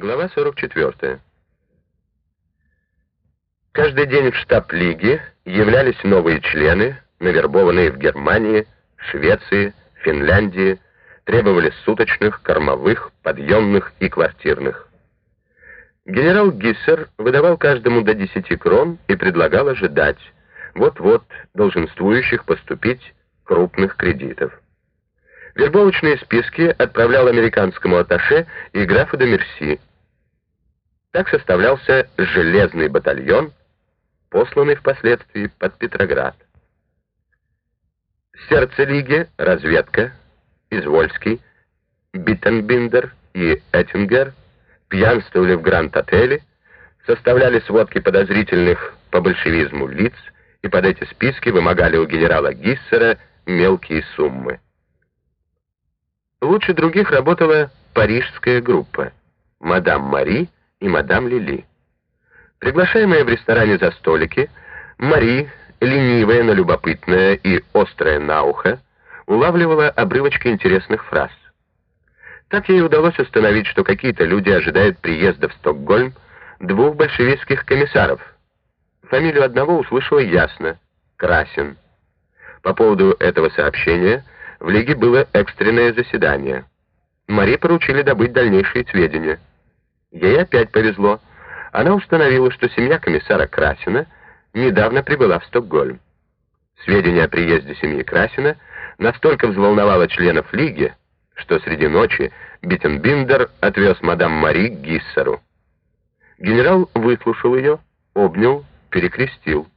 Глава 44. Каждый день в штаб Лиги являлись новые члены, навербованные в Германии, Швеции, Финляндии, требовали суточных, кормовых, подъемных и квартирных. Генерал Гиссер выдавал каждому до 10 крон и предлагал ожидать, вот-вот долженствующих поступить крупных кредитов. Вербовочные списки отправлял американскому атташе и графу де Мерси. Так составлялся железный батальон, посланный впоследствии под Петроград. Сердце Лиги, разведка, Извольский, Биттенбиндер и Эттингер пьянствовали в Гранд-отеле, составляли сводки подозрительных по большевизму лиц и под эти списки вымогали у генерала Гиссера мелкие суммы. Лучше других работала парижская группа «Мадам Мари» и «Мадам Лили». Приглашаемые в ресторане за столики, Мари, ленивая, но любопытная и острая на ухо, улавливала обрывочки интересных фраз. Так ей удалось установить, что какие-то люди ожидают приезда в Стокгольм двух большевистских комиссаров. Фамилию одного услышала ясно — Красин. По поводу этого сообщения — в Лиге было экстренное заседание. Мари поручили добыть дальнейшие сведения. Ей опять повезло. Она установила, что семья комиссара Красина недавно прибыла в Стокгольм. Сведения о приезде семьи Красина настолько взволновало членов Лиги, что среди ночи Биттенбиндер отвез мадам Мари к Гиссеру. Генерал выслушал ее, обнял, перекрестил.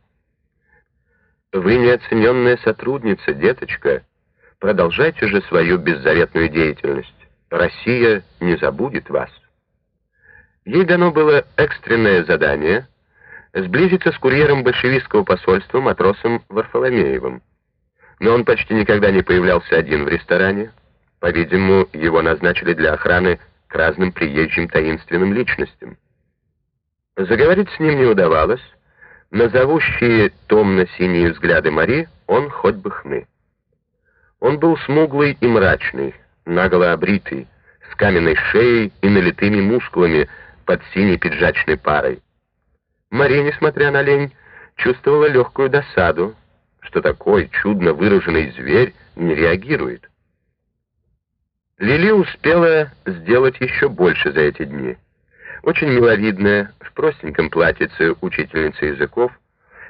«Вы неоцененная сотрудница, деточка», Продолжайте же свою беззаветную деятельность. Россия не забудет вас. Ей дано было экстренное задание сблизиться с курьером большевистского посольства матросом Варфоломеевым. Но он почти никогда не появлялся один в ресторане. По-видимому, его назначили для охраны к разным приезжим таинственным личностям. Заговорить с ним не удавалось, но зовущие томно-синие взгляды Мари он хоть бы хны. Он был смуглый и мрачный, наголо обритый, с каменной шеей и налитыми мускулами под синей пиджачной парой. Мария, несмотря на лень, чувствовала легкую досаду, что такой чудно выраженный зверь не реагирует. Лили успела сделать еще больше за эти дни. Очень миловидная, в простеньком платьице учительница языков,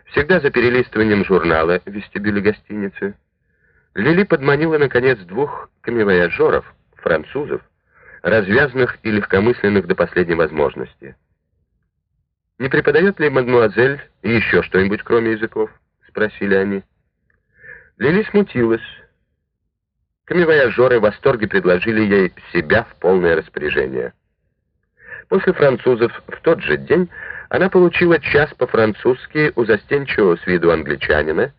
всегда за перелистыванием журнала в вестибюле гостиницы, Лили подманила, наконец, двух камевояжеров, французов, развязных и легкомысленных до последней возможности. «Не преподает ли мадмуазель еще что-нибудь, кроме языков?» — спросили они. Лили смутилась. Камевояжеры в восторге предложили ей себя в полное распоряжение. После французов в тот же день она получила час по-французски у застенчивого с виду англичанина,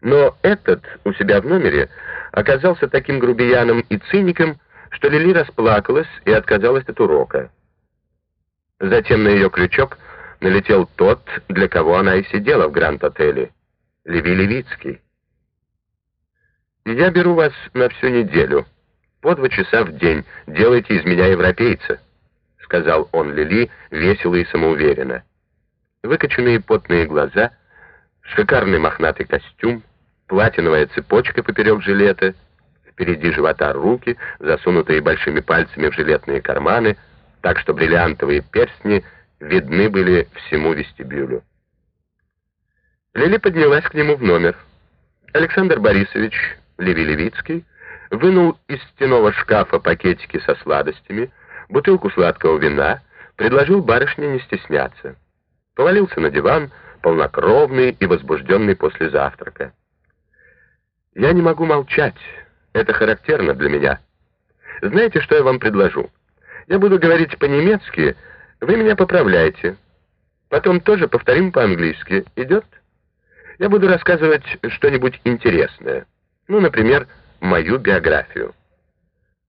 но этот у себя в номере оказался таким грубияном и циником, что Лили расплакалась и отказалась от урока. Затем на ее крючок налетел тот, для кого она и сидела в Гранд-отеле, Леви Левицкий. «Я беру вас на всю неделю. По два часа в день делайте из меня европейца», — сказал он Лили весело и самоуверенно. Выкоченные потные глаза, шикарный мохнатый костюм, платиновая цепочка поперек жилета, впереди живота руки, засунутые большими пальцами в жилетные карманы, так что бриллиантовые перстни видны были всему вестибюлю. Лили поднялась к нему в номер. Александр Борисович Леви-Левицкий вынул из стенового шкафа пакетики со сладостями, бутылку сладкого вина, предложил барышне не стесняться. Повалился на диван, полнокровный и возбужденный после завтрака. Я не могу молчать. Это характерно для меня. Знаете, что я вам предложу? Я буду говорить по-немецки, вы меня поправляете. Потом тоже повторим по-английски. Идет? Я буду рассказывать что-нибудь интересное. Ну, например, мою биографию.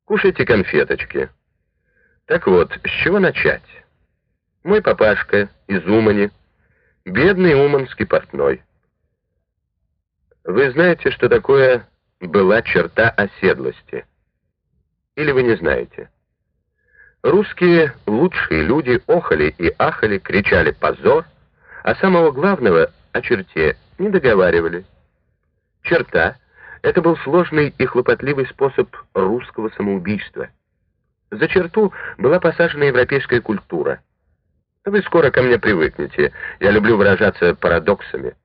Кушайте конфеточки. Так вот, с чего начать? Мой папашка из Умани, бедный уманский портной. Вы знаете, что такое была черта оседлости? Или вы не знаете? Русские лучшие люди охали и ахали, кричали «позор», а самого главного о черте не договаривали. Черта — это был сложный и хлопотливый способ русского самоубийства. За черту была посажена европейская культура. Вы скоро ко мне привыкнете, я люблю выражаться парадоксами.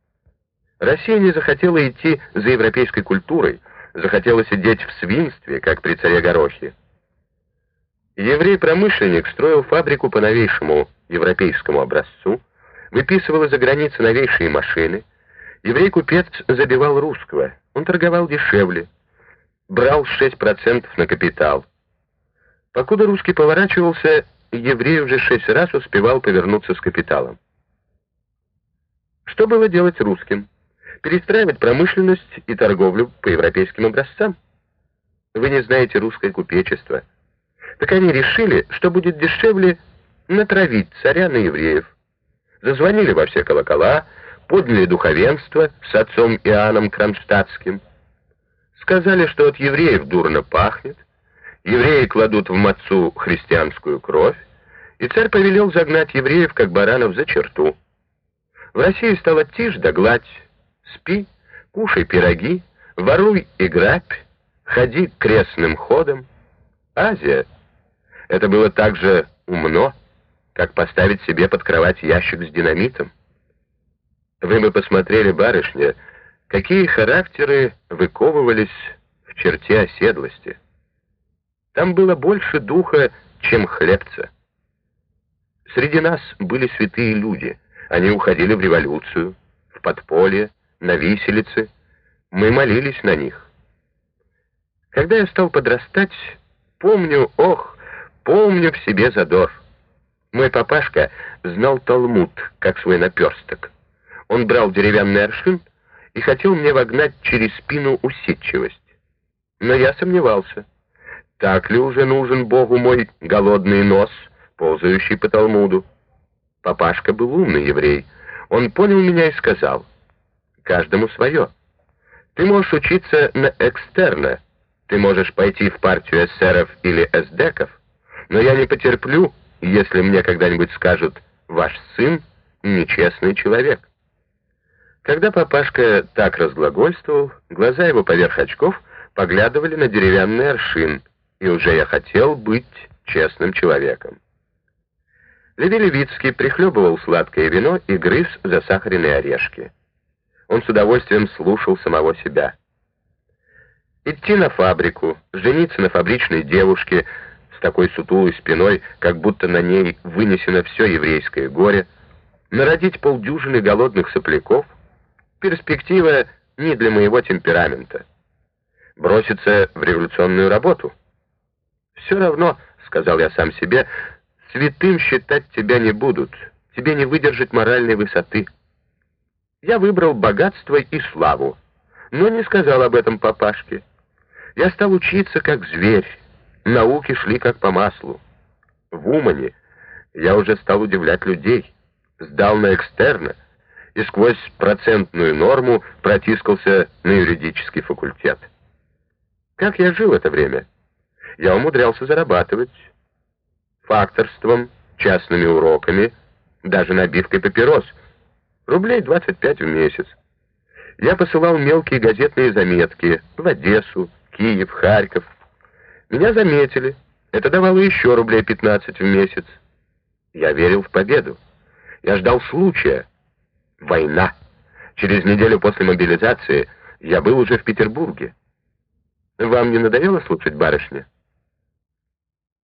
Россия не захотела идти за европейской культурой, захотела сидеть в свинстве, как при царе Горохе. Еврей-промышленник строил фабрику по новейшему европейскому образцу, выписывал из-за границы новейшие машины. Еврей-купец забивал русского, он торговал дешевле, брал 6% на капитал. Покуда русский поворачивался, еврей уже шесть раз успевал повернуться с капиталом. Что было делать русским? Перестраивать промышленность и торговлю по европейским образцам? Вы не знаете русское купечество. Так они решили, что будет дешевле натравить царя на евреев. Зазвонили во все колокола, подняли духовенство с отцом Иоанном Кронштадтским. Сказали, что от евреев дурно пахнет, евреи кладут в мацу христианскую кровь, и царь повелел загнать евреев, как баранов, за черту. В России стало тишь да гладь, спи, кушай пироги, воруй и грабь, ходи крестным ходом. Азия — это было так же умно, как поставить себе под кровать ящик с динамитом. Вы бы посмотрели, барышня, какие характеры выковывались в черте оседлости. Там было больше духа, чем хлебца. Среди нас были святые люди. Они уходили в революцию, в подполье, на виселицы. Мы молились на них. Когда я стал подрастать, помню, ох, помню в себе задор. Мой папашка знал Талмуд, как свой наперсток. Он брал деревянный аршин и хотел мне вогнать через спину усидчивость. Но я сомневался. Так ли уже нужен Богу мой голодный нос, ползающий по Талмуду? Папашка был умный еврей. Он понял меня и сказал, каждому свое. Ты можешь учиться на экстерна, ты можешь пойти в партию эсеров или эсдеков, но я не потерплю, если мне когда-нибудь скажут «ваш сын нечестный человек». Когда папашка так разглагольствовал, глаза его поверх очков поглядывали на деревянный аршин, и уже я хотел быть честным человеком. Леви Левицкий прихлебывал сладкое вино и грыз засахаренные орешки. Он с удовольствием слушал самого себя. Идти на фабрику, жениться на фабричной девушке с такой сутулой спиной, как будто на ней вынесено все еврейское горе, народить полдюжины голодных сопляков — перспектива не для моего темперамента. Броситься в революционную работу. «Все равно», — сказал я сам себе, — «святым считать тебя не будут, тебе не выдержать моральной высоты». Я выбрал богатство и славу, но не сказал об этом папашке. Я стал учиться как зверь, науки шли как по маслу. В Умане я уже стал удивлять людей, сдал на экстерна и сквозь процентную норму протискался на юридический факультет. Как я жил это время? Я умудрялся зарабатывать факторством, частными уроками, даже набивкой папирос — Рублей 25 в месяц. Я посылал мелкие газетные заметки в Одессу, Киев, Харьков. Меня заметили. Это давало еще рублей 15 в месяц. Я верил в победу. Я ждал случая. Война. Через неделю после мобилизации я был уже в Петербурге. Вам не надоело слушать барышня?